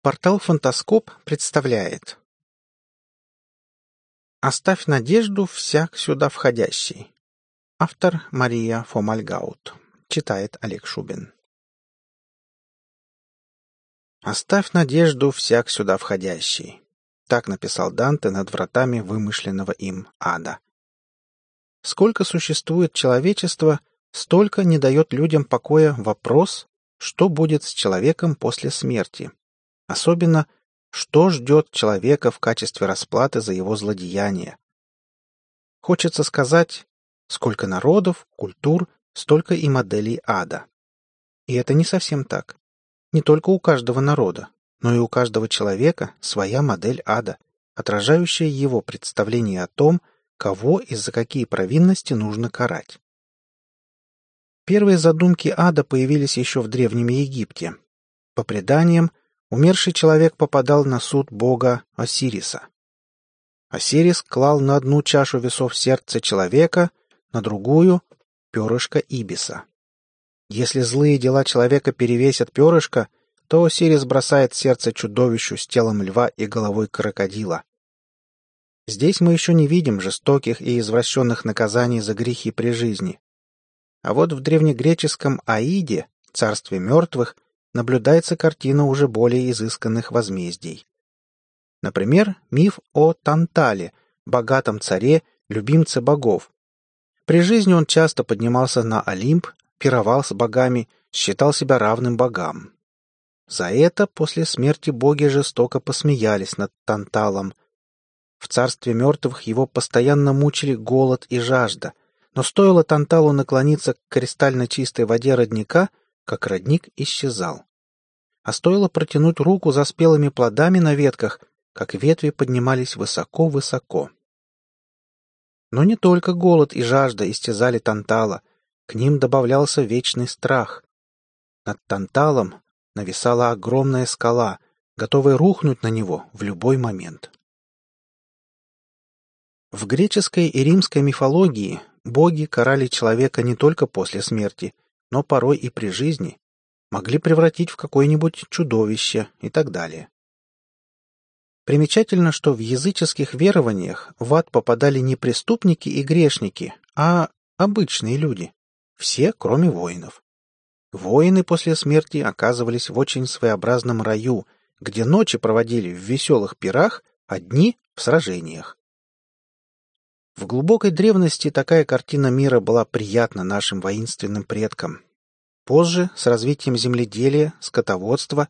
Портал «Фантаскоп» представляет «Оставь надежду всяк сюда входящий». Автор Мария Фомальгаут. Читает Олег Шубин. «Оставь надежду всяк сюда входящий». Так написал Данте над вратами вымышленного им ада. Сколько существует человечество, столько не дает людям покоя вопрос, что будет с человеком после смерти. Особенно, что ждет человека в качестве расплаты за его злодеяние. Хочется сказать, сколько народов, культур, столько и моделей ада. И это не совсем так. Не только у каждого народа, но и у каждого человека своя модель ада, отражающая его представление о том, кого и за какие провинности нужно карать. Первые задумки ада появились еще в Древнем Египте. По преданиям, умерший человек попадал на суд бога Осириса. Осирис клал на одну чашу весов сердце человека, на другую — перышко Ибиса. Если злые дела человека перевесят перышко, то Осирис бросает сердце чудовищу с телом льва и головой крокодила. Здесь мы еще не видим жестоких и извращенных наказаний за грехи при жизни. А вот в древнегреческом Аиде, царстве мертвых, наблюдается картина уже более изысканных возмездий. Например, миф о Тантале, богатом царе, любимце богов. При жизни он часто поднимался на Олимп, пировал с богами, считал себя равным богам. За это после смерти боги жестоко посмеялись над Танталом. В царстве мертвых его постоянно мучили голод и жажда, но стоило Танталу наклониться к кристально чистой воде родника, как родник исчезал. А стоило протянуть руку за спелыми плодами на ветках, как ветви поднимались высоко-высоко. Но не только голод и жажда истязали Тантала, к ним добавлялся вечный страх. Над Танталом нависала огромная скала, готовая рухнуть на него в любой момент. В греческой и римской мифологии боги карали человека не только после смерти, но порой и при жизни, могли превратить в какое-нибудь чудовище и так далее. Примечательно, что в языческих верованиях в ад попадали не преступники и грешники, а обычные люди, все, кроме воинов. Воины после смерти оказывались в очень своеобразном раю, где ночи проводили в веселых пирах, а дни — в сражениях. В глубокой древности такая картина мира была приятна нашим воинственным предкам. Позже, с развитием земледелия, скотоводства,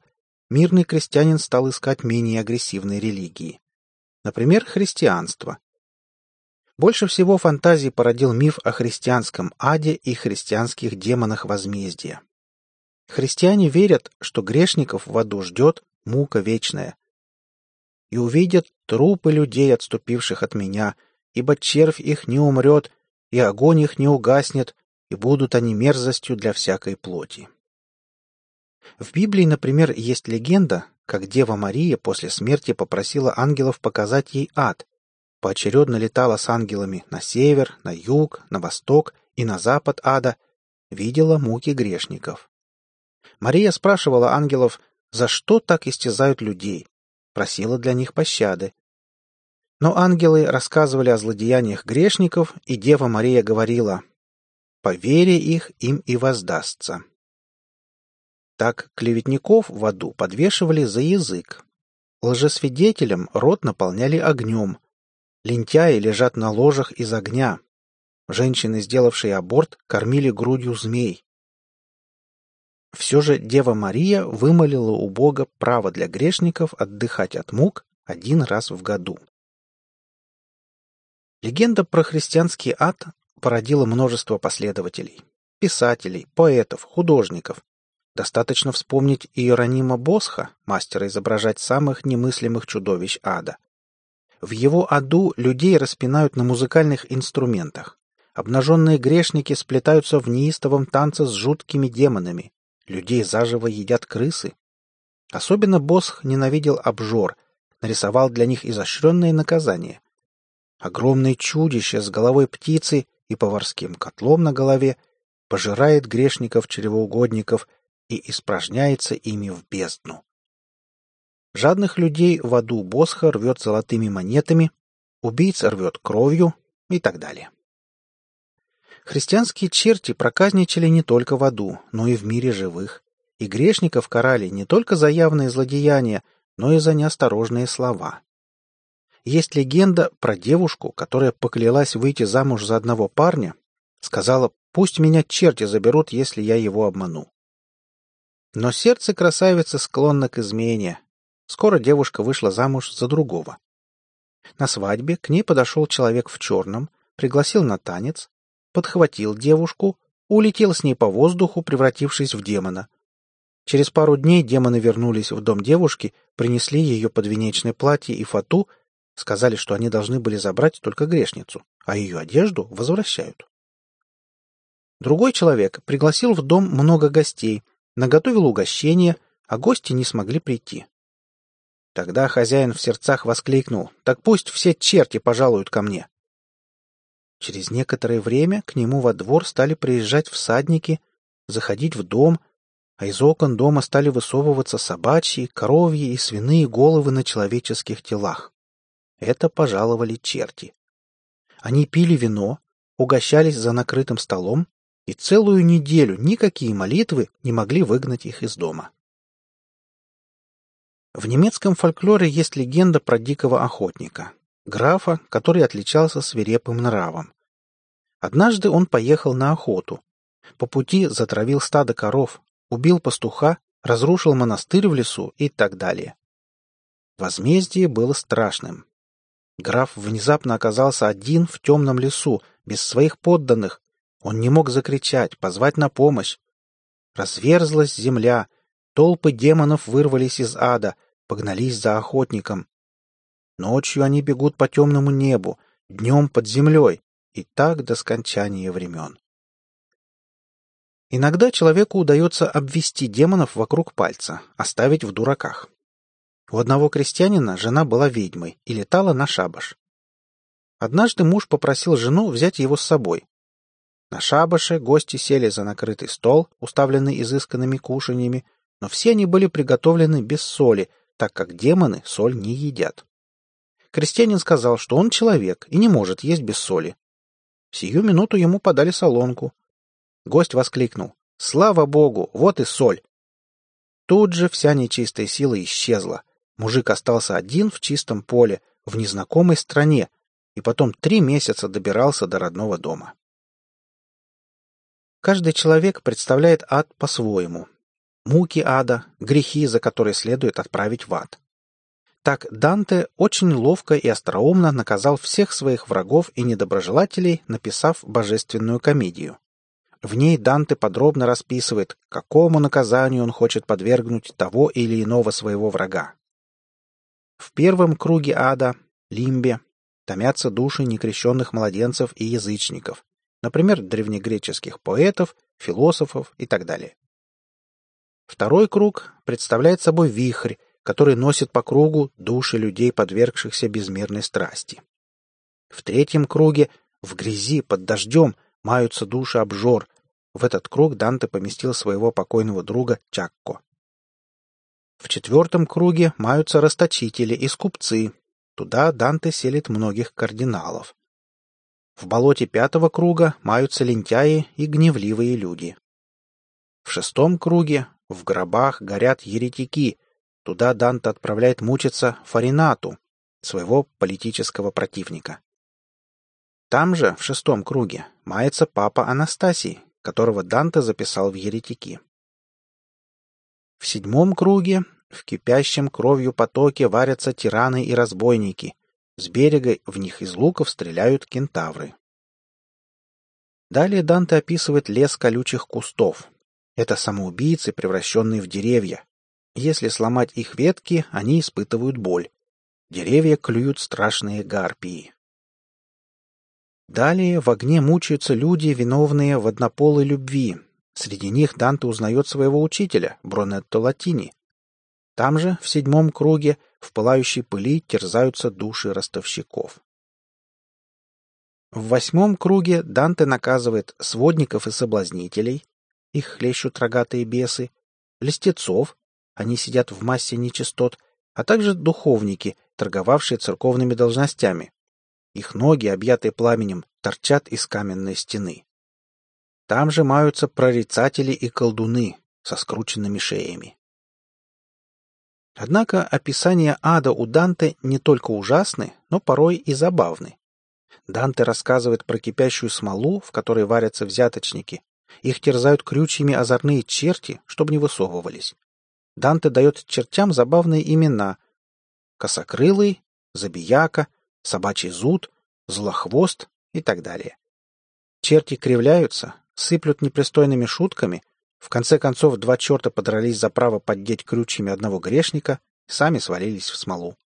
мирный крестьянин стал искать менее агрессивные религии. Например, христианство. Больше всего фантазий породил миф о христианском аде и христианских демонах возмездия. Христиане верят, что грешников в аду ждет мука вечная. И увидят трупы людей, отступивших от меня — ибо червь их не умрет, и огонь их не угаснет, и будут они мерзостью для всякой плоти. В Библии, например, есть легенда, как Дева Мария после смерти попросила ангелов показать ей ад, поочередно летала с ангелами на север, на юг, на восток и на запад ада, видела муки грешников. Мария спрашивала ангелов, за что так истязают людей, просила для них пощады, но ангелы рассказывали о злодеяниях грешников, и Дева Мария говорила «По вере их им и воздастся». Так клеветников в аду подвешивали за язык. Лжесвидетелям рот наполняли огнем. Лентяи лежат на ложах из огня. Женщины, сделавшие аборт, кормили грудью змей. Все же Дева Мария вымолила у Бога право для грешников отдыхать от мук один раз в году. Легенда про христианский ад породила множество последователей. Писателей, поэтов, художников. Достаточно вспомнить Иеронима Босха, мастера изображать самых немыслимых чудовищ ада. В его аду людей распинают на музыкальных инструментах. Обнаженные грешники сплетаются в неистовом танце с жуткими демонами. Людей заживо едят крысы. Особенно Босх ненавидел обжор, нарисовал для них изощренные наказания. Огромное чудище с головой птицы и поварским котлом на голове пожирает грешников-чревоугодников и испражняется ими в бездну. Жадных людей в аду Босха рвет золотыми монетами, убийц рвет кровью и так далее. Христианские черти проказничали не только в аду, но и в мире живых, и грешников карали не только за явные злодеяния, но и за неосторожные слова. Есть легенда про девушку, которая поклялась выйти замуж за одного парня, сказала «пусть меня черти заберут, если я его обману». Но сердце красавицы склонно к измене. Скоро девушка вышла замуж за другого. На свадьбе к ней подошел человек в черном, пригласил на танец, подхватил девушку, улетел с ней по воздуху, превратившись в демона. Через пару дней демоны вернулись в дом девушки, принесли ее подвенечное платье и фату, сказали, что они должны были забрать только грешницу, а ее одежду возвращают. Другой человек пригласил в дом много гостей, наготовил угощения, а гости не смогли прийти. Тогда хозяин в сердцах воскликнул, «Так пусть все черти пожалуют ко мне». Через некоторое время к нему во двор стали приезжать всадники, заходить в дом, а из окон дома стали высовываться собачьи, коровьи и свиные головы на человеческих телах. Это пожаловали черти. Они пили вино, угощались за накрытым столом, и целую неделю никакие молитвы не могли выгнать их из дома. В немецком фольклоре есть легенда про дикого охотника, графа, который отличался свирепым нравом. Однажды он поехал на охоту. По пути затравил стадо коров, убил пастуха, разрушил монастырь в лесу и так далее. Возмездие было страшным. Граф внезапно оказался один в темном лесу, без своих подданных. Он не мог закричать, позвать на помощь. Разверзлась земля, толпы демонов вырвались из ада, погнались за охотником. Ночью они бегут по темному небу, днем под землей, и так до скончания времен. Иногда человеку удается обвести демонов вокруг пальца, оставить в дураках. У одного крестьянина жена была ведьмой и летала на шабаш. Однажды муж попросил жену взять его с собой. На шабаше гости сели за накрытый стол, уставленный изысканными кушаньями, но все они были приготовлены без соли, так как демоны соль не едят. Крестьянин сказал, что он человек и не может есть без соли. В сию минуту ему подали солонку. Гость воскликнул. «Слава Богу! Вот и соль!» Тут же вся нечистая сила исчезла. Мужик остался один в чистом поле, в незнакомой стране, и потом три месяца добирался до родного дома. Каждый человек представляет ад по-своему, муки ада, грехи, за которые следует отправить в ад. Так Данте очень ловко и остроумно наказал всех своих врагов и недоброжелателей, написав божественную комедию. В ней Данте подробно расписывает, какому наказанию он хочет подвергнуть того или иного своего врага. В первом круге ада, лимбе, томятся души некрещенных младенцев и язычников, например, древнегреческих поэтов, философов и так далее. Второй круг представляет собой вихрь, который носит по кругу души людей, подвергшихся безмерной страсти. В третьем круге, в грязи, под дождем, маются души обжор. В этот круг Данте поместил своего покойного друга Чакко. В четвертом круге маются расточители и скупцы. Туда Данте селит многих кардиналов. В болоте пятого круга маются лентяи и гневливые люди. В шестом круге в гробах горят еретики. Туда Данте отправляет мучиться Фаринату, своего политического противника. Там же, в шестом круге, мается папа Анастасий, которого Данте записал в еретики. В седьмом круге, в кипящем кровью потоке варятся тираны и разбойники. С берега в них из луков стреляют кентавры. Далее Данте описывает лес колючих кустов, это самоубийцы, превращенные в деревья. Если сломать их ветки, они испытывают боль. Деревья клюют страшные гарпии. Далее в огне мучаются люди, виновные в однополой любви. Среди них Данте узнает своего учителя, Бронетто Латини. Там же, в седьмом круге, в пылающей пыли терзаются души ростовщиков. В восьмом круге Данте наказывает сводников и соблазнителей, их хлещут рогатые бесы, листецов, они сидят в массе нечистот, а также духовники, торговавшие церковными должностями. Их ноги, объятые пламенем, торчат из каменной стены. Там же маются прорицатели и колдуны со скрученными шеями. Однако описания ада у Данте не только ужасны, но порой и забавны. Данте рассказывает про кипящую смолу, в которой варятся взяточники. Их терзают крючьями озорные черти, чтобы не высовывались. Данте дает чертям забавные имена — косокрылый, забияка, собачий зуд, злохвост и так далее. Черти кривляются, сыплют непристойными шутками, в конце концов два черта подрались за право поддеть крючьями одного грешника и сами свалились в смолу.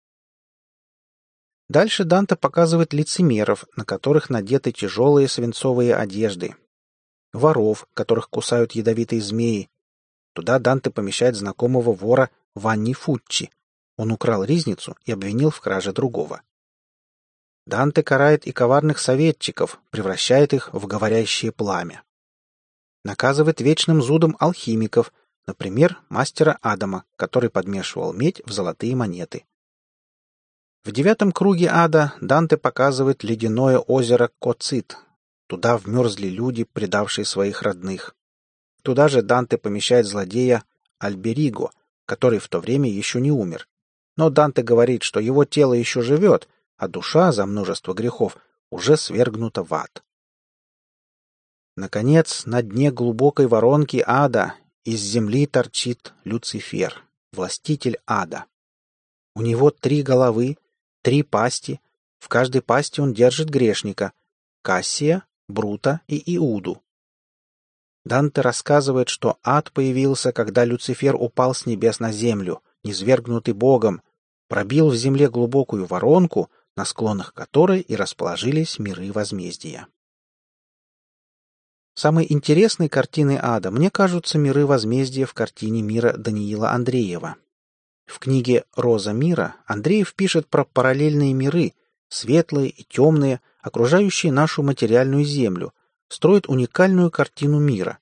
Дальше Данте показывает лицемеров, на которых надеты тяжелые свинцовые одежды, воров, которых кусают ядовитые змеи, Туда Данте помещает знакомого вора Ванни Фуччи. Он украл ризницу и обвинил в краже другого. Данте карает и коварных советчиков, превращает их в говорящее пламя. Наказывает вечным зудом алхимиков, например, мастера Адама, который подмешивал медь в золотые монеты. В девятом круге ада Данте показывает ледяное озеро Коцит. Туда вмерзли люди, предавшие своих родных. Туда же Данте помещает злодея Альбериго, который в то время еще не умер. Но Данте говорит, что его тело еще живет, а душа за множество грехов уже свергнута в ад. Наконец, на дне глубокой воронки ада из земли торчит Люцифер, властитель ада. У него три головы, три пасти, в каждой пасти он держит грешника — Кассия, Брута и Иуду. Данте рассказывает, что ад появился, когда Люцифер упал с небес на землю, низвергнутый Богом, пробил в земле глубокую воронку, на склонах которой и расположились миры возмездия. Самой интересной картиной ада мне кажутся миры возмездия в картине мира Даниила Андреева. В книге «Роза мира» Андреев пишет про параллельные миры, светлые и темные, окружающие нашу материальную землю, строит уникальную картину мира.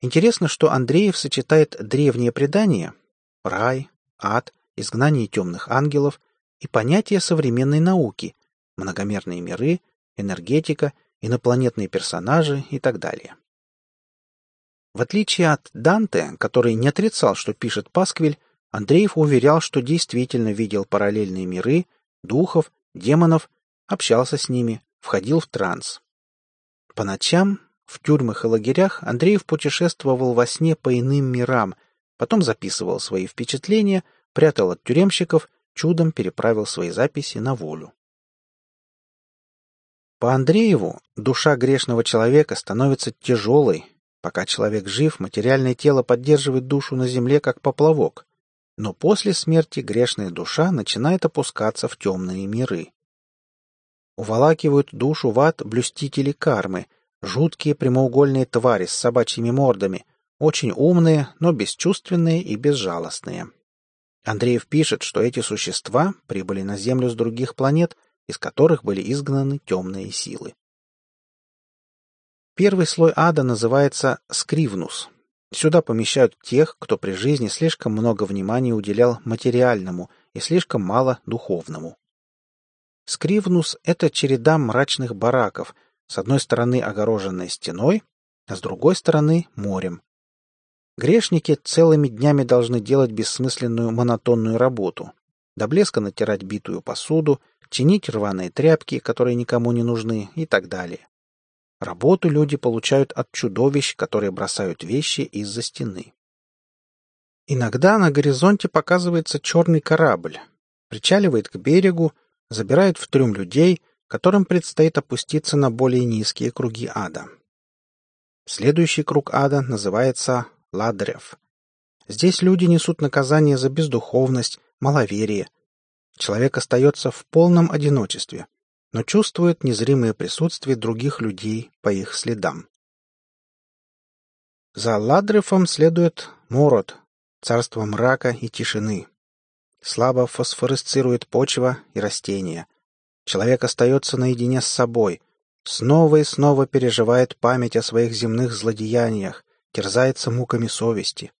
Интересно, что Андреев сочетает древние предания — рай, ад, изгнание темных ангелов и понятия современной науки — многомерные миры, энергетика, инопланетные персонажи и так далее. В отличие от Данте, который не отрицал, что пишет Пасквиль, Андреев уверял, что действительно видел параллельные миры, духов, демонов, общался с ними, входил в транс. По ночам в тюрьмах и лагерях Андреев путешествовал во сне по иным мирам, потом записывал свои впечатления, прятал от тюремщиков, чудом переправил свои записи на волю. По Андрееву душа грешного человека становится тяжелой. Пока человек жив, материальное тело поддерживает душу на земле, как поплавок. Но после смерти грешная душа начинает опускаться в темные миры уволакивают душу в ад блюстители кармы, жуткие прямоугольные твари с собачьими мордами, очень умные, но бесчувственные и безжалостные. Андреев пишет, что эти существа прибыли на Землю с других планет, из которых были изгнаны темные силы. Первый слой ада называется скривнус. Сюда помещают тех, кто при жизни слишком много внимания уделял материальному и слишком мало духовному. Скривнус — это череда мрачных бараков, с одной стороны огороженной стеной, а с другой стороны — морем. Грешники целыми днями должны делать бессмысленную монотонную работу. До блеска натирать битую посуду, чинить рваные тряпки, которые никому не нужны, и так далее. Работу люди получают от чудовищ, которые бросают вещи из-за стены. Иногда на горизонте показывается черный корабль. Причаливает к берегу, забирает в трюм людей, которым предстоит опуститься на более низкие круги ада. Следующий круг ада называется Ладрев. Здесь люди несут наказание за бездуховность, маловерие. Человек остается в полном одиночестве, но чувствует незримое присутствие других людей по их следам. За Ладрефом следует Мород, царство мрака и тишины. Слабо фосфоресцирует почва и растения. Человек остается наедине с собой, снова и снова переживает память о своих земных злодеяниях, терзается муками совести.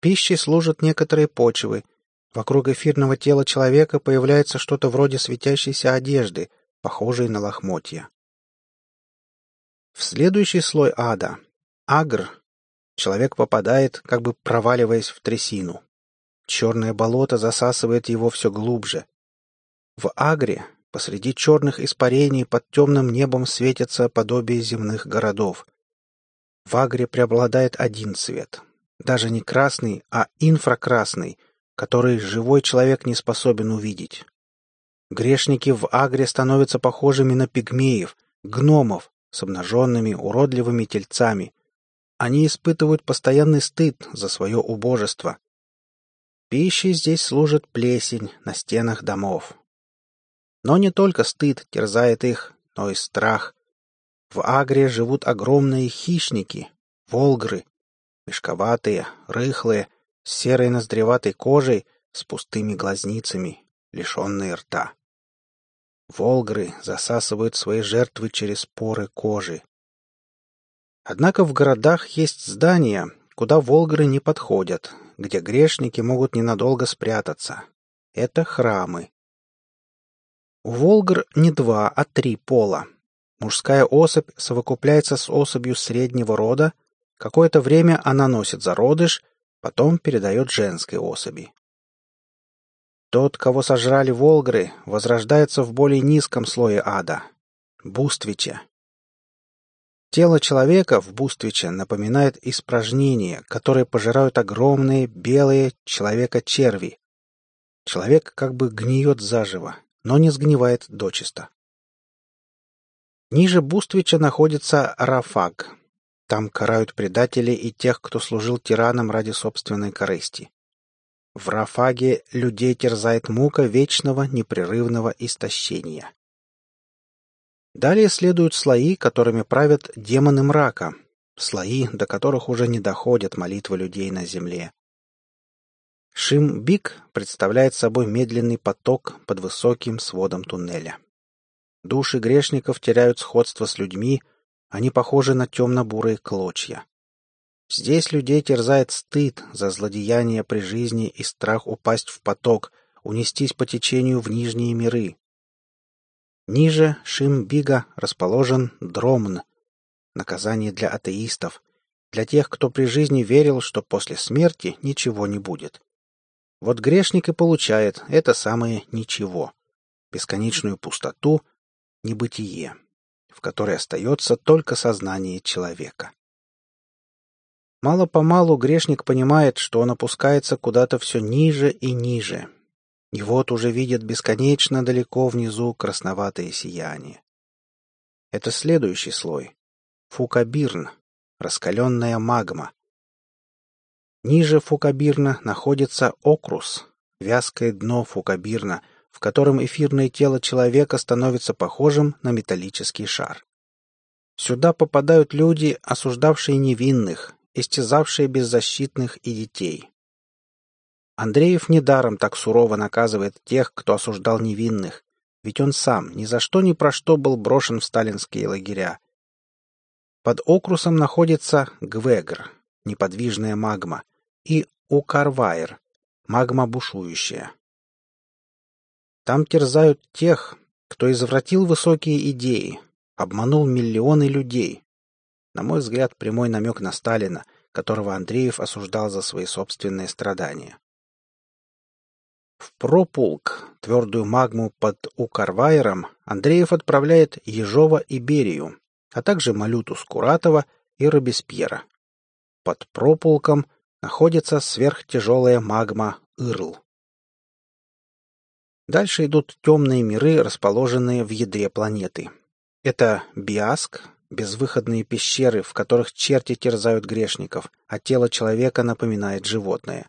Пищей служат некоторые почвы. Вокруг эфирного тела человека появляется что-то вроде светящейся одежды, похожей на лохмотья. В следующий слой ада, агр, человек попадает, как бы проваливаясь в трясину. Черное болото засасывает его все глубже. В агре, посреди черных испарений, под темным небом светятся подобие земных городов. В агре преобладает один цвет. Даже не красный, а инфракрасный, который живой человек не способен увидеть. Грешники в Агре становятся похожими на пигмеев, гномов, с обнаженными уродливыми тельцами. Они испытывают постоянный стыд за свое убожество. Пищей здесь служит плесень на стенах домов. Но не только стыд терзает их, но и страх. В Агре живут огромные хищники, волгры, мешковатые, рыхлые, с серой ноздреватой кожей, с пустыми глазницами, лишенные рта. Волгры засасывают свои жертвы через поры кожи. Однако в городах есть здания, куда волгры не подходят, где грешники могут ненадолго спрятаться. Это храмы. У волгр не два, а три пола. Мужская особь совокупляется с особью среднего рода, какое-то время она носит зародыш, потом передает женской особи. Тот, кого сожрали волгры, возрождается в более низком слое ада — буствиче. Тело человека в буствиче напоминает испражнения, которые пожирают огромные белые человека-черви. Человек как бы гниет заживо, но не сгнивает дочисто. Ниже буствича находится Рафаг, там карают предателей и тех, кто служил тиранам ради собственной корысти. В Рафаге людей терзает мука вечного непрерывного истощения. Далее следуют слои, которыми правят демоны мрака, слои, до которых уже не доходят молитвы людей на земле. Шим-Бик представляет собой медленный поток под высоким сводом туннеля. Души грешников теряют сходство с людьми, они похожи на темно-бурые клочья. Здесь людей терзает стыд за злодеяние при жизни и страх упасть в поток, унестись по течению в нижние миры. Ниже Шимбига расположен Дромн, наказание для атеистов, для тех, кто при жизни верил, что после смерти ничего не будет. Вот грешник и получает это самое «ничего», бесконечную пустоту, небытие в которой остается только сознание человека. Мало-помалу грешник понимает, что он опускается куда-то все ниже и ниже, и вот уже видит бесконечно далеко внизу красноватое сияние. Это следующий слой — фукабирн, раскаленная магма. Ниже фукабирна находится окрус, вязкое дно фукабирна — в котором эфирное тело человека становится похожим на металлический шар. Сюда попадают люди, осуждавшие невинных, истязавшие беззащитных и детей. Андреев недаром так сурово наказывает тех, кто осуждал невинных, ведь он сам ни за что ни про что был брошен в сталинские лагеря. Под окрусом находится Гвегр, неподвижная магма, и Укарвайр, магма бушующая. Там терзают тех, кто извратил высокие идеи, обманул миллионы людей. На мой взгляд, прямой намек на Сталина, которого Андреев осуждал за свои собственные страдания. В прополк, твердую магму под Укарвайером, Андреев отправляет Ежова и Берию, а также Малюту Скуратова и Робеспьера. Под прополком находится сверхтяжелая магма Ирл. Дальше идут темные миры, расположенные в ядре планеты. Это Биаск, безвыходные пещеры, в которых черти терзают грешников, а тело человека напоминает животное.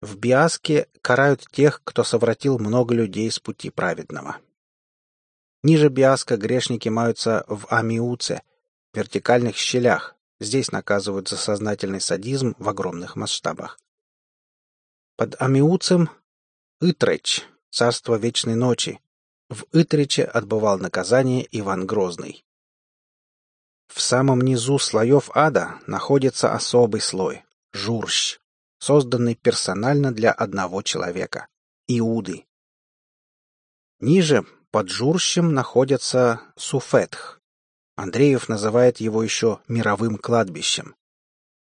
В Биаске карают тех, кто совратил много людей с пути праведного. Ниже Биаска грешники маются в Амиуце, вертикальных щелях. Здесь наказывают за сознательный садизм в огромных масштабах. Под Амиуцем — Итреч, царство вечной ночи. В Итриче отбывал наказание Иван Грозный. В самом низу слоев ада находится особый слой — журщ, созданный персонально для одного человека — Иуды. Ниже, под Журщем, находится Суфетх. Андреев называет его еще мировым кладбищем.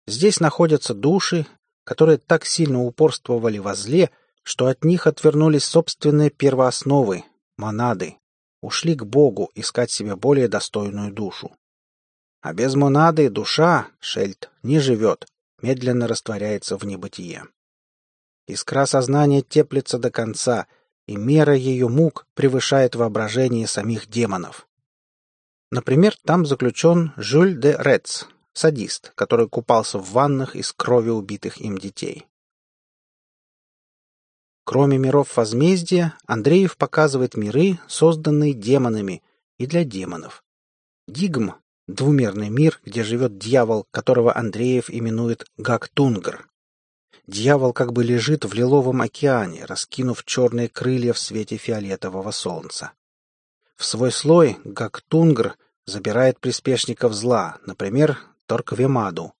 Здесь находятся души, которые так сильно упорствовали во зле, что от них отвернулись собственные первоосновы, монады, ушли к Богу искать себе более достойную душу. А без монады душа, Шельд, не живет, медленно растворяется в небытие. Искра сознания теплится до конца, и мера ее мук превышает воображение самих демонов. Например, там заключен Жюль де Рец, садист, который купался в ваннах из крови убитых им детей. Кроме миров возмездия, Андреев показывает миры, созданные демонами, и для демонов. Дигм — двумерный мир, где живет дьявол, которого Андреев именует Гактунгр. Дьявол как бы лежит в лиловом океане, раскинув черные крылья в свете фиолетового солнца. В свой слой Гактунгр забирает приспешников зла, например, Торквемаду.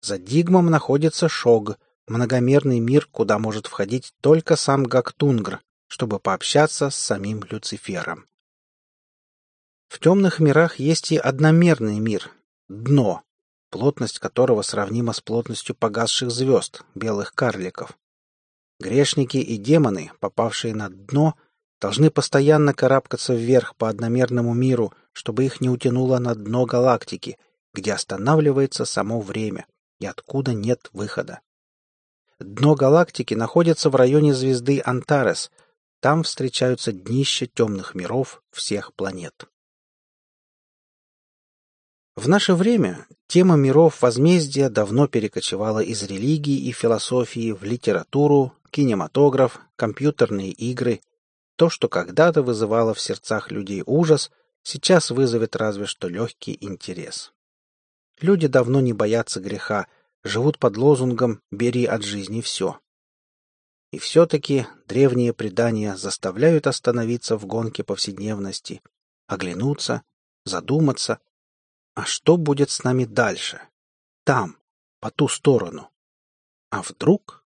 За Дигмом находится Шог, многомерный мир, куда может входить только сам Гактунгр, чтобы пообщаться с самим Люцифером. В темных мирах есть и одномерный мир — дно, плотность которого сравнима с плотностью погасших звезд, белых карликов. Грешники и демоны, попавшие на дно, должны постоянно карабкаться вверх по одномерному миру, чтобы их не утянуло на дно галактики, где останавливается само время и откуда нет выхода. Дно галактики находится в районе звезды Антарес. Там встречаются днища темных миров всех планет. В наше время тема миров возмездия давно перекочевала из религии и философии в литературу, кинематограф, компьютерные игры. То, что когда-то вызывало в сердцах людей ужас, сейчас вызовет разве что легкий интерес. Люди давно не боятся греха, живут под лозунгом «бери от жизни все». И все-таки древние предания заставляют остановиться в гонке повседневности, оглянуться, задуматься, а что будет с нами дальше? Там, по ту сторону. А вдруг?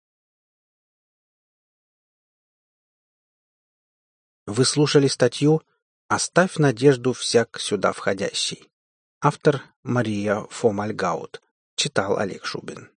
Вы слушали статью «Оставь надежду всяк сюда входящий». Автор Мария Фомальгаут. Читал Олег Шубин.